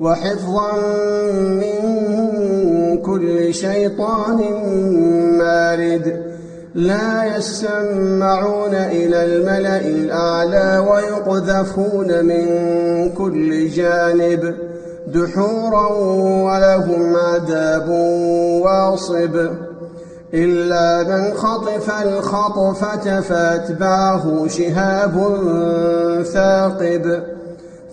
وحفظا من كل شيطان مارد. لا يسمعون إلى الملأ الأعلى ويقذفون من كل جانب دحورا ولهم عذاب واصب. إلا من خطف الخطفة فأتبعه شهاب ثاقب.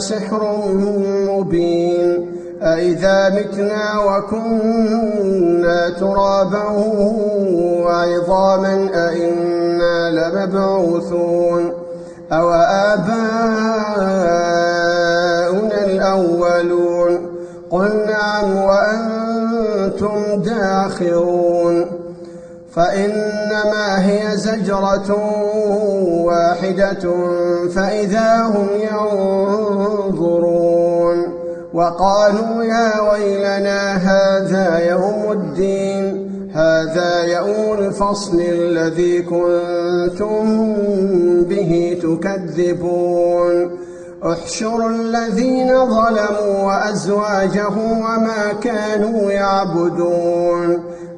لسحر مبين. أئذا متنا وكنا ترابا وعظاما أئنا لمبعوثون. أو آباؤنا الأولون. قل نعم وأنتم داخرون. فإنما هي زجرة واحدة فإذا هم ينظرون وقالوا يا ويلنا هذا يوم الدين هذا يوم الفصل الذي كنتم به تكذبون. احشروا الذين ظلموا وأزواجه وما كانوا يعبدون.